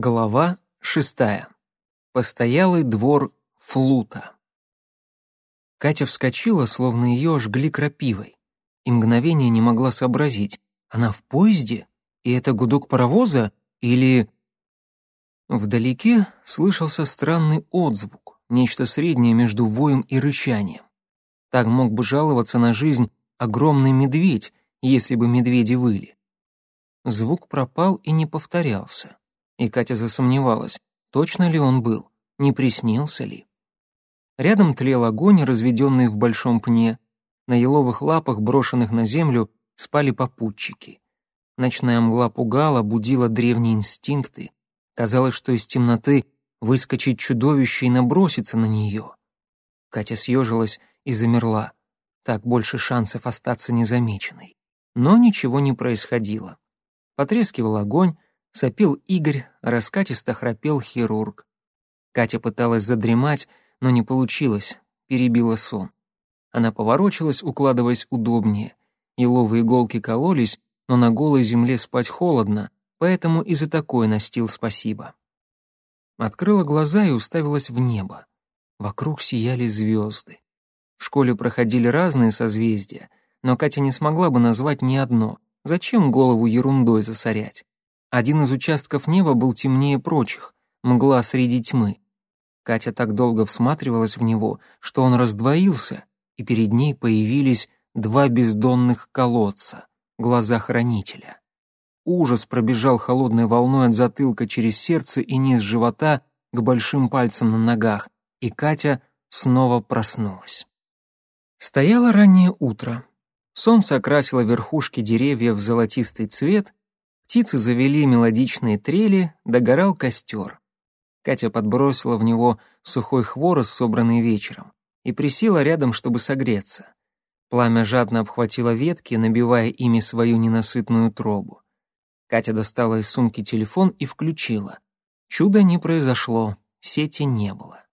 Глава шестая. Постоялый двор Флута. Катя вскочила, словно ее жгли крапивой, и мгновение не могла сообразить, она в поезде? И это гудок паровоза? Или... Вдалеке слышался странный отзвук, нечто среднее между воем и рычанием. Так мог бы жаловаться на жизнь огромный медведь, если бы медведи выли. Звук пропал и не повторялся. И Катя засомневалась, точно ли он был, не приснился ли. Рядом тлел огонь, разведенный в большом пне. На еловых лапах, брошенных на землю, спали попутчики. Ночная мгла пугала, будила древние инстинкты. Казалось, что из темноты выскочит чудовище и набросится на нее. Катя съежилась и замерла. Так больше шансов остаться незамеченной. Но ничего не происходило. Потрескивал огонь, Сопил Игорь, раскатисто храпел хирург. Катя пыталась задремать, но не получилось, перебила сон. Она поворочилась, укладываясь удобнее. Еловые иголки кололись, но на голой земле спать холодно, поэтому и за такое настил спасибо. Открыла глаза и уставилась в небо. Вокруг сияли звезды. В школе проходили разные созвездия, но Катя не смогла бы назвать ни одно. Зачем голову ерундой засорять? Один из участков неба был темнее прочих, мгла среди тьмы. Катя так долго всматривалась в него, что он раздвоился, и перед ней появились два бездонных колодца, глаза хранителя. Ужас пробежал холодной волной от затылка через сердце и низ живота к большим пальцам на ногах, и Катя снова проснулась. Стояло раннее утро. Солнце окрасило верхушки деревьев в золотистый цвет, Птицы завели мелодичные трели, догорал костер. Катя подбросила в него сухой хворост, собранный вечером, и присела рядом, чтобы согреться. Пламя жадно обхватило ветки, набивая ими свою ненасытную трубу. Катя достала из сумки телефон и включила. Чуда не произошло, сети не было.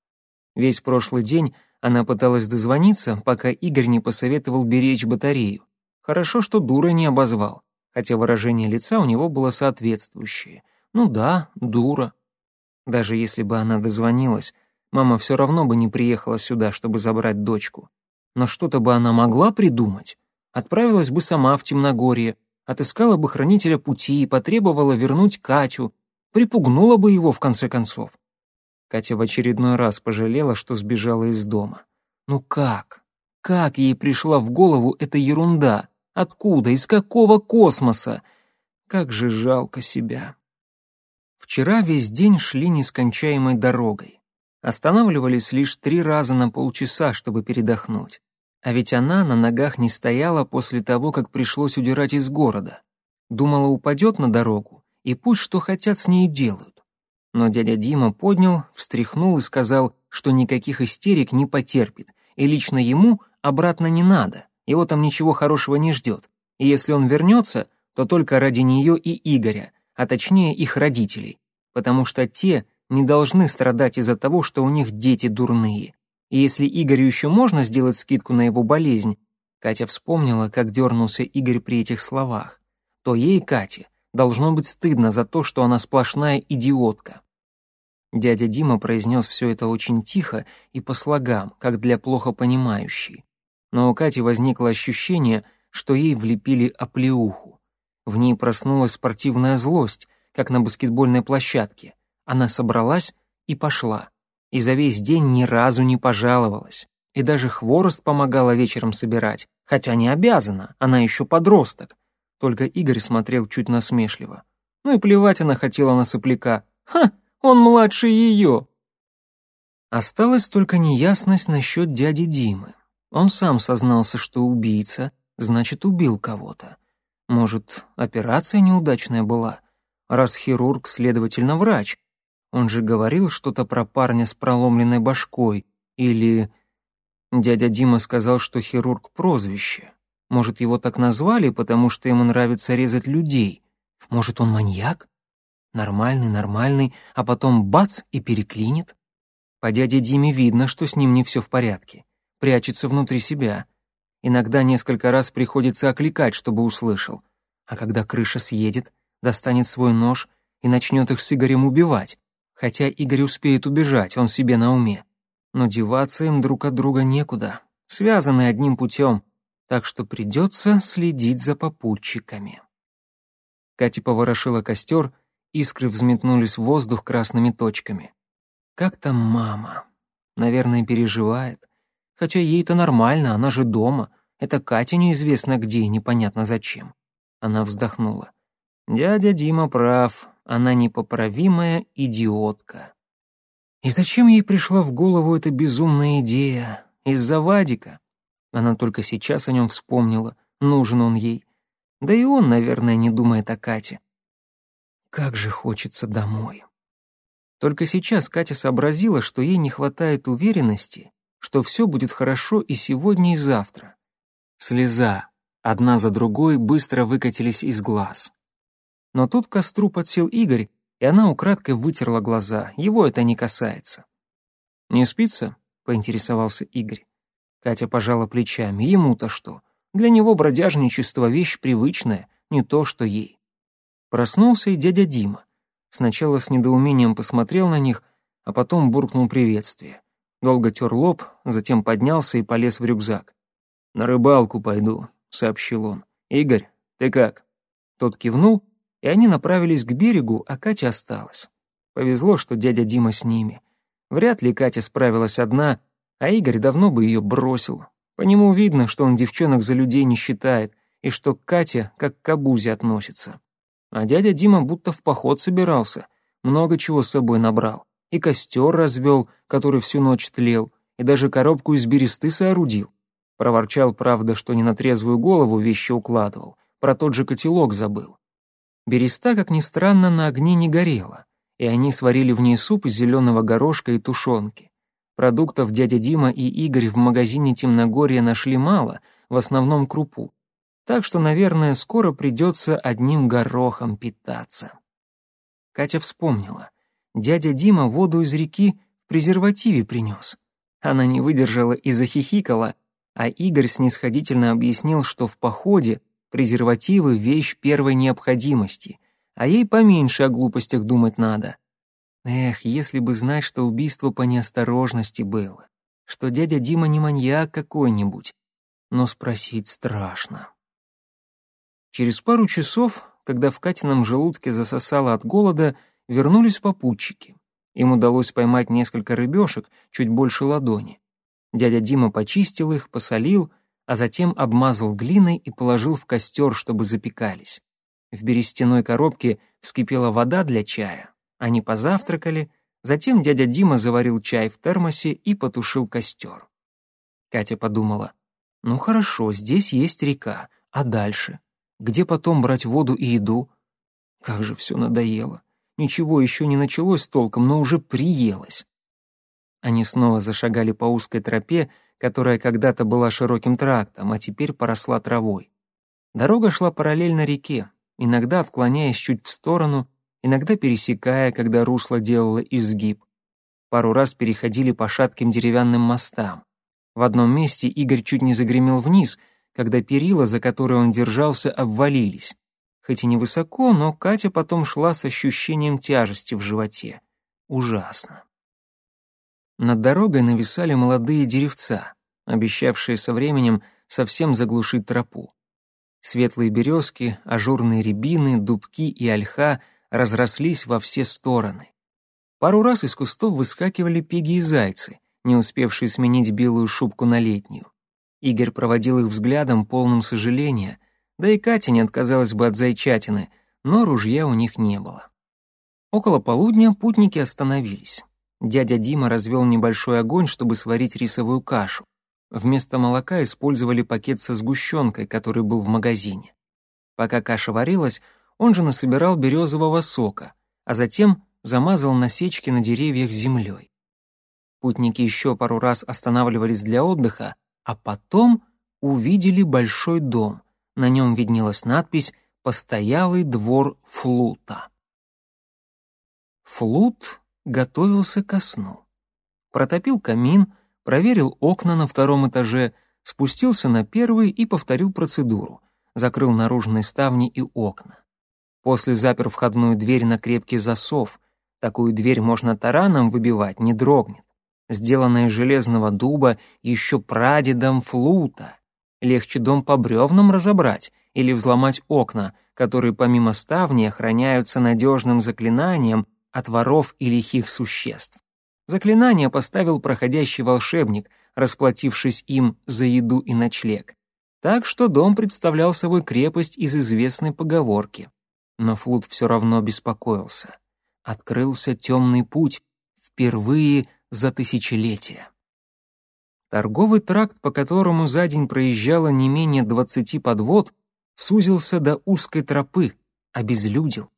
Весь прошлый день она пыталась дозвониться, пока Игорь не посоветовал беречь батарею. Хорошо, что дура не обозвал хотя выражение лица у него было соответствующее. Ну да, дура. Даже если бы она дозвонилась, мама все равно бы не приехала сюда, чтобы забрать дочку. Но что-то бы она могла придумать. Отправилась бы сама в Темногорье, отыскала бы хранителя пути и потребовала вернуть Катю, припугнула бы его в конце концов. Катя в очередной раз пожалела, что сбежала из дома. Ну как? Как ей пришла в голову эта ерунда? Откуда? Из какого космоса? Как же жалко себя. Вчера весь день шли нескончаемой дорогой. Останавливались лишь три раза на полчаса, чтобы передохнуть. А ведь она на ногах не стояла после того, как пришлось удирать из города. Думала, упадет на дорогу, и пусть что хотят с ней делают. Но дядя Дима поднял, встряхнул и сказал, что никаких истерик не потерпит, и лично ему обратно не надо его там ничего хорошего не ждет. И если он вернется, то только ради нее и Игоря, а точнее их родителей, потому что те не должны страдать из-за того, что у них дети дурные. И если Игорю еще можно сделать скидку на его болезнь, Катя вспомнила, как дернулся Игорь при этих словах, то ей, Кате, должно быть стыдно за то, что она сплошная идиотка. Дядя Дима произнес все это очень тихо и по слогам, как для плохо понимающей но у Кати возникло ощущение, что ей влепили оплеуху. В ней проснулась спортивная злость, как на баскетбольной площадке. Она собралась и пошла. И за весь день ни разу не пожаловалась. И даже хворост помогала вечером собирать, хотя не обязана, она еще подросток. Только Игорь смотрел чуть насмешливо. Ну и плевать она хотела на сопляка. Ха, он младше ее. Осталась только неясность насчет дяди Димы. Он сам сознался, что убийца, значит, убил кого-то. Может, операция неудачная была? Раз хирург, следовательно, врач. Он же говорил что-то про парня с проломленной башкой. Или... Дядя Дима сказал, что хирург — прозвище. Может, его так назвали, потому что ему нравится резать людей. Может, он маньяк? Нормальный, нормальный, а потом бац и переклинит. По дяде Диме видно, что с ним не все в порядке прячется внутри себя. Иногда несколько раз приходится окликать, чтобы услышал. А когда крыша съедет, достанет свой нож и начнет их с Игорем убивать. Хотя Игорь успеет убежать, он себе на уме. Но деваться им друг от друга некуда, связаны одним путем, так что придется следить за попутчиками. Катя поворошила костер, искры взметнулись в воздух красными точками. Как там мама? Наверное, переживает. Хотя ей-то нормально, она же дома. Это Катя неизвестно где и непонятно зачем. Она вздохнула. Дядя Дима прав, она непоправимая идиотка. И зачем ей пришла в голову эта безумная идея? Из-за Вадика? Она только сейчас о нем вспомнила, нужен он ей. Да и он, наверное, не думает о Кате. Как же хочется домой. Только сейчас Катя сообразила, что ей не хватает уверенности, что все будет хорошо и сегодня, и завтра. Слеза, одна за другой, быстро выкатились из глаз. Но тут костру подсел Игорь, и она украдкой вытерла глаза, его это не касается. «Не спится?» — поинтересовался Игорь. Катя пожала плечами, ему-то что? Для него бродяжничество — вещь привычная, не то, что ей. Проснулся и дядя Дима. Сначала с недоумением посмотрел на них, а потом буркнул приветствие. Долго тер лоб, затем поднялся и полез в рюкзак. «На рыбалку пойду», — сообщил он. «Игорь, ты как?» Тот кивнул, и они направились к берегу, а Катя осталась. Повезло, что дядя Дима с ними. Вряд ли Катя справилась одна, а Игорь давно бы ее бросил. По нему видно, что он девчонок за людей не считает, и что к Кате как к обузе относится. А дядя Дима будто в поход собирался, много чего с собой набрал. И костер развел, который всю ночь тлел, и даже коробку из бересты соорудил. Проворчал, правда, что не на трезвую голову вещи укладывал, про тот же котелок забыл. Береста, как ни странно, на огне не горела, и они сварили в ней суп из зеленого горошка и тушенки. Продуктов дядя Дима и Игорь в магазине Темногорья нашли мало, в основном крупу. Так что, наверное, скоро придется одним горохом питаться. Катя вспомнила. Дядя Дима воду из реки в презервативе принес. Она не выдержала и захихикала, а Игорь снисходительно объяснил, что в походе презервативы — вещь первой необходимости, а ей поменьше о глупостях думать надо. Эх, если бы знать, что убийство по неосторожности было, что дядя Дима не маньяк какой-нибудь, но спросить страшно. Через пару часов, когда в Катином желудке засосало от голода, вернулись попутчики. Им удалось поймать несколько рыбешек, чуть больше ладони. Дядя Дима почистил их, посолил, а затем обмазал глиной и положил в костер, чтобы запекались. В берестяной коробке вскипела вода для чая, они позавтракали, затем дядя Дима заварил чай в термосе и потушил костер. Катя подумала, ну хорошо, здесь есть река, а дальше? Где потом брать воду и еду? Как же все надоело. Ничего еще не началось толком, но уже приелось. Они снова зашагали по узкой тропе, которая когда-то была широким трактом, а теперь поросла травой. Дорога шла параллельно реке, иногда отклоняясь чуть в сторону, иногда пересекая, когда русло делало изгиб. Пару раз переходили по шатким деревянным мостам. В одном месте Игорь чуть не загремел вниз, когда перила, за которые он держался, обвалились. Хоть и невысоко, но Катя потом шла с ощущением тяжести в животе. Ужасно. Над дорогой нависали молодые деревца, обещавшие со временем совсем заглушить тропу. Светлые березки, ажурные рябины, дубки и ольха — разрослись во все стороны. Пару раз из кустов выскакивали пиги и зайцы, не успевшие сменить белую шубку на летнюю. Игорь проводил их взглядом, полным сожаления, да и Катя не отказалась бы от зайчатины, но ружья у них не было. Около полудня путники остановились. Дядя Дима развел небольшой огонь, чтобы сварить рисовую кашу. Вместо молока использовали пакет со сгущенкой, который был в магазине. Пока каша варилась, он же насобирал березового сока, а затем замазал насечки на деревьях землей. Путники еще пару раз останавливались для отдыха, а потом увидели большой дом. На нем виднелась надпись «Постоялый двор флута». Флут готовился ко сну. Протопил камин, проверил окна на втором этаже, спустился на первый и повторил процедуру. Закрыл наружные ставни и окна. После запер входную дверь на крепкий засов. Такую дверь можно тараном выбивать, не дрогнет. Сделанная из железного дуба еще прадедом флута. Легче дом по бревнам разобрать или взломать окна, которые помимо ставни охраняются надежным заклинанием от воров и лихих существ. Заклинание поставил проходящий волшебник, расплатившись им за еду и ночлег. Так что дом представлял собой крепость из известной поговорки. Но Флут все равно беспокоился. Открылся темный путь, впервые за тысячелетия. Торговый тракт, по которому за день проезжало не менее двадцати подвод, сузился до узкой тропы, обезлюдил.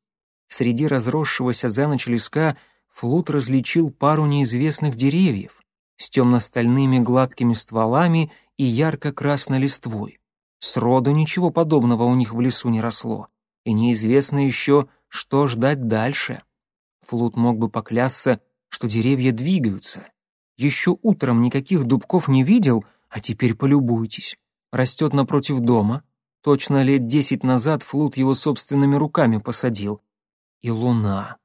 Среди разросшегося за ночь леска Флут различил пару неизвестных деревьев с темно-стальными гладкими стволами и ярко-красной листвой. Сроду ничего подобного у них в лесу не росло, и неизвестно еще, что ждать дальше. Флут мог бы поклясться, что деревья двигаются. Еще утром никаких дубков не видел, а теперь полюбуйтесь. Растет напротив дома. Точно лет десять назад Флут его собственными руками посадил. И луна.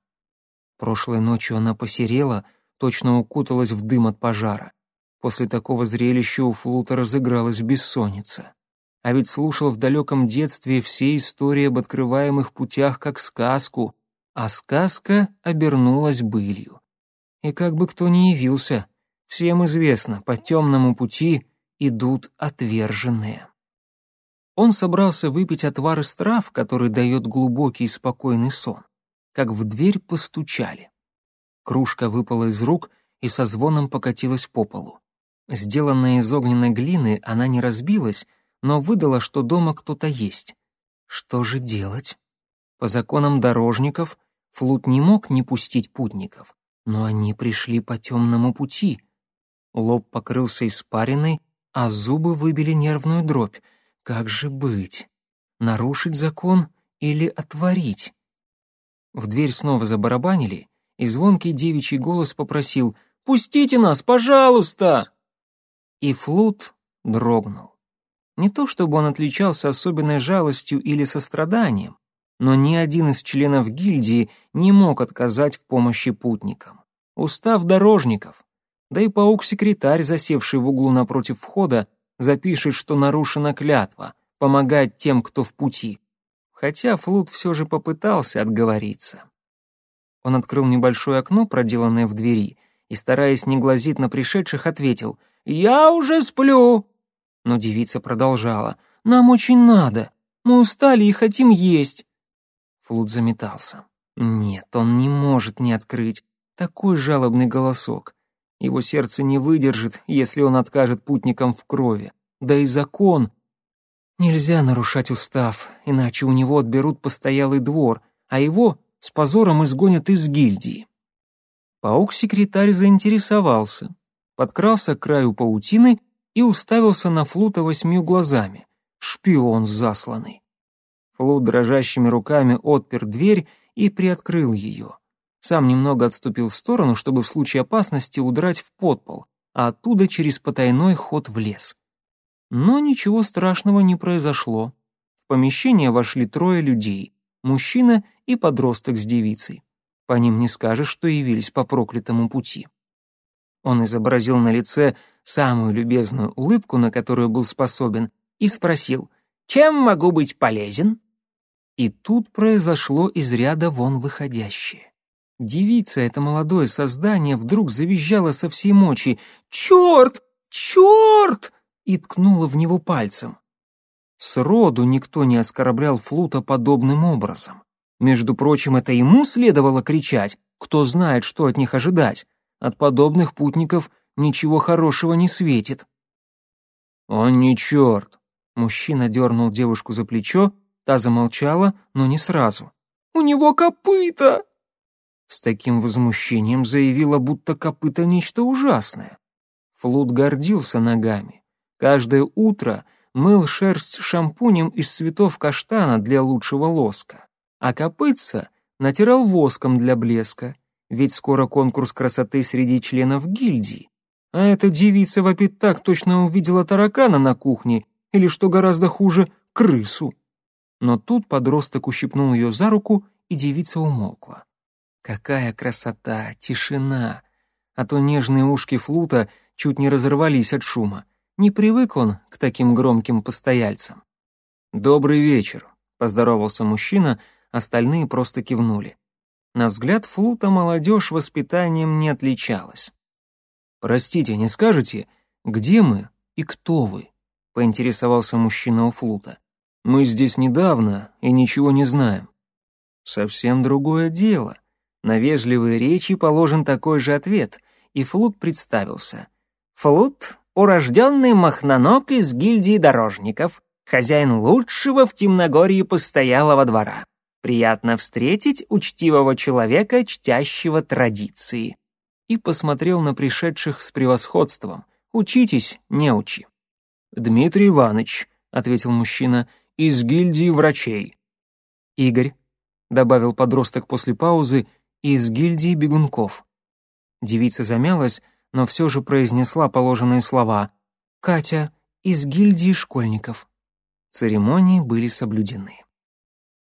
Прошлой ночью она посерела, точно укуталась в дым от пожара. После такого зрелища у Флута разыгралась бессонница. А ведь слушал в далеком детстве все истории об открываемых путях как сказку, а сказка обернулась былью. И как бы кто ни явился, всем известно, по темному пути идут отверженные. Он собрался выпить отвар из трав, который дает глубокий и спокойный сон как в дверь постучали. Кружка выпала из рук и со звоном покатилась по полу. Сделанная из огненной глины, она не разбилась, но выдала, что дома кто-то есть. Что же делать? По законам дорожников Флут не мог не пустить путников, но они пришли по темному пути. Лоб покрылся испариной, а зубы выбили нервную дробь. Как же быть? Нарушить закон или отворить? В дверь снова забарабанили, и звонкий девичий голос попросил «Пустите нас, пожалуйста!» И флут дрогнул. Не то чтобы он отличался особенной жалостью или состраданием, но ни один из членов гильдии не мог отказать в помощи путникам. Устав дорожников, да и паук-секретарь, засевший в углу напротив входа, запишет, что нарушена клятва, помогать тем, кто в пути хотя Флут все же попытался отговориться. Он открыл небольшое окно, проделанное в двери, и, стараясь не глазить на пришедших, ответил «Я уже сплю!» Но девица продолжала «Нам очень надо, мы устали и хотим есть!» Флут заметался. Нет, он не может не открыть. Такой жалобный голосок. Его сердце не выдержит, если он откажет путникам в крови. Да и закон, Нельзя нарушать устав, иначе у него отберут постоялый двор, а его с позором изгонят из гильдии. Паук-секретарь заинтересовался, подкрался к краю паутины и уставился на Флута восьмью глазами. Шпион засланный. Флут дрожащими руками отпер дверь и приоткрыл ее. Сам немного отступил в сторону, чтобы в случае опасности удрать в подпол, а оттуда через потайной ход в лес. Но ничего страшного не произошло. В помещение вошли трое людей, мужчина и подросток с девицей. По ним не скажешь, что явились по проклятому пути. Он изобразил на лице самую любезную улыбку, на которую был способен, и спросил, «Чем могу быть полезен?» И тут произошло из ряда вон выходящее. Девица, это молодое создание, вдруг завизжала со всей мочи. «Черт! Черт!» и ткнула в него пальцем. Сроду никто не оскорблял Флута подобным образом. Между прочим, это ему следовало кричать, кто знает, что от них ожидать. От подобных путников ничего хорошего не светит. «Он не черт!» Мужчина дернул девушку за плечо, та замолчала, но не сразу. «У него копыта!» С таким возмущением заявила, будто копыта нечто ужасное. Флут гордился ногами. Каждое утро мыл шерсть шампунем из цветов каштана для лучшего лоска, а копытца натирал воском для блеска, ведь скоро конкурс красоты среди членов гильдии. А эта девица вопит так точно увидела таракана на кухне или, что гораздо хуже, крысу. но тут подросток ущипнул ее за руку, и девица умолкла. Какая красота, тишина! А то нежные ушки флута чуть не разорвались от шума. Не привык он к таким громким постояльцам. «Добрый вечер», — поздоровался мужчина, остальные просто кивнули. На взгляд Флута молодежь воспитанием не отличалась. «Простите, не скажете, где мы и кто вы?» — поинтересовался мужчина у Флута. «Мы здесь недавно и ничего не знаем». «Совсем другое дело. На вежливые речи положен такой же ответ, и Флут представился. Флут — урожденный махноног из гильдии дорожников, хозяин лучшего в Темногорье постоялого двора. Приятно встретить учтивого человека, чтящего традиции. И посмотрел на пришедших с превосходством. Учитесь, не учи. Дмитрий Иванович, ответил мужчина, из гильдии врачей. Игорь, добавил подросток после паузы, из гильдии бегунков. Девица замялась, но все же произнесла положенные слова. Катя, из гильдии школьников. Церемонии были соблюдены.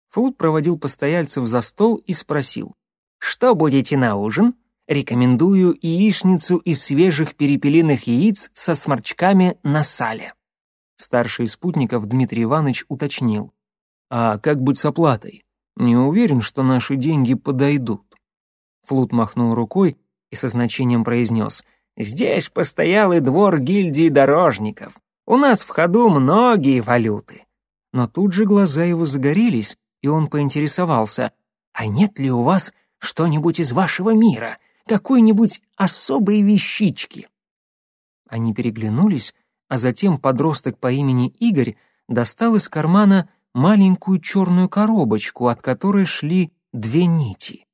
Флут проводил постояльцев за стол и спросил. «Что будете на ужин? Рекомендую яичницу из свежих перепелиных яиц со сморчками на сале». Старший из спутников Дмитрий Иванович уточнил. «А как быть с оплатой? Не уверен, что наши деньги подойдут». Флут махнул рукой и со значением произнес. «Здесь постоялый двор гильдии дорожников. У нас в ходу многие валюты». Но тут же глаза его загорелись, и он поинтересовался, «А нет ли у вас что-нибудь из вашего мира, какой-нибудь особой вещички?» Они переглянулись, а затем подросток по имени Игорь достал из кармана маленькую черную коробочку, от которой шли две нити.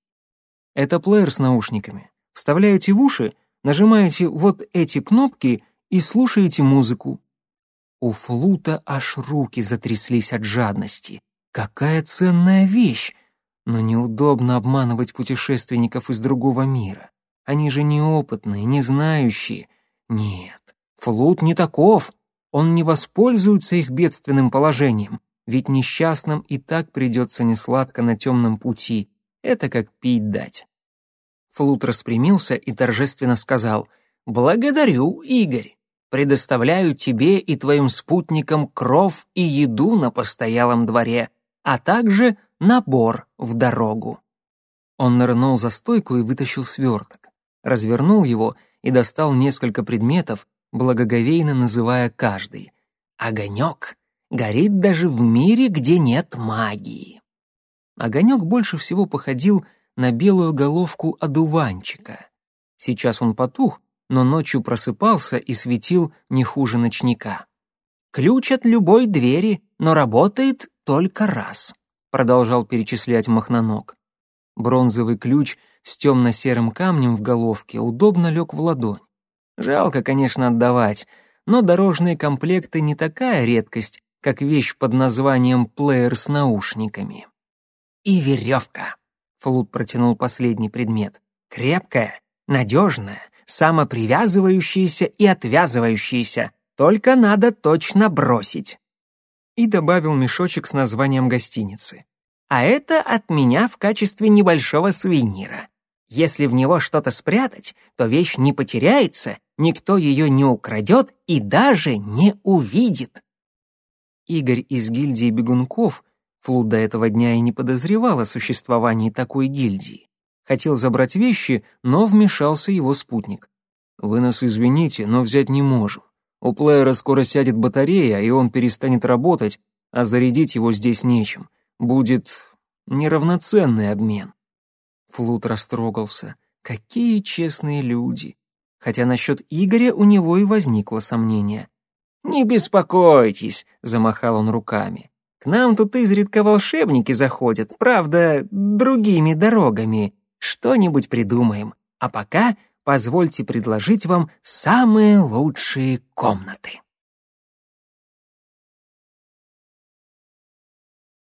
Это плеер с наушниками. Вставляете в уши, нажимаете вот эти кнопки и слушаете музыку. У Флута аж руки затряслись от жадности. Какая ценная вещь! Но неудобно обманывать путешественников из другого мира. Они же неопытные, не знающие. Нет, Флут не таков. Он не воспользуется их бедственным положением, ведь несчастным и так придется несладко на темном пути. Это как пить дать. Флут распрямился и торжественно сказал «Благодарю, Игорь. Предоставляю тебе и твоим спутникам кров и еду на постоялом дворе а также набор в дорогу. Он нырнул за стойку и вытащил сверток, развернул его и достал несколько предметов, благоговейно называя каждый. Огонек горит даже в мире, где нет магии. Огонек больше всего походил на белую головку одуванчика. Сейчас он потух, но ночью просыпался и светил не хуже ночника. Ключ от любой двери, но работает только раз», — продолжал перечислять Махноног. Бронзовый ключ с темно-серым камнем в головке удобно лег в ладонь. Жалко, конечно, отдавать, но дорожные комплекты не такая редкость, как вещь под названием плеер с наушниками. «И веревка», — Флут протянул последний предмет. «Крепкая, надежная, самопривязывающаяся и отвязывающаяся, только надо точно бросить» и добавил мешочек с названием гостиницы. «А это от меня в качестве небольшого сувенира. Если в него что-то спрятать, то вещь не потеряется, никто ее не украдет и даже не увидит». Игорь из гильдии бегунков, Флуд до этого дня и не подозревал о существовании такой гильдии. Хотел забрать вещи, но вмешался его спутник. «Вы нас извините, но взять не можем. У плеера скоро сядет батарея, и он перестанет работать, а зарядить его здесь нечем. Будет неравноценный обмен. Флут растрогался. Какие честные люди. Хотя насчет Игоря у него и возникло сомнение. «Не беспокойтесь», — замахал он руками. «К нам тут изредка волшебники заходят, правда, другими дорогами. Что-нибудь придумаем. А пока Позвольте предложить вам самые лучшие комнаты.